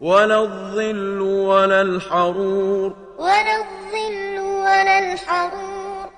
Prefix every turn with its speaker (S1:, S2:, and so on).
S1: ولا الظل ولا الحرور.
S2: ولا الظل ولا الحرور.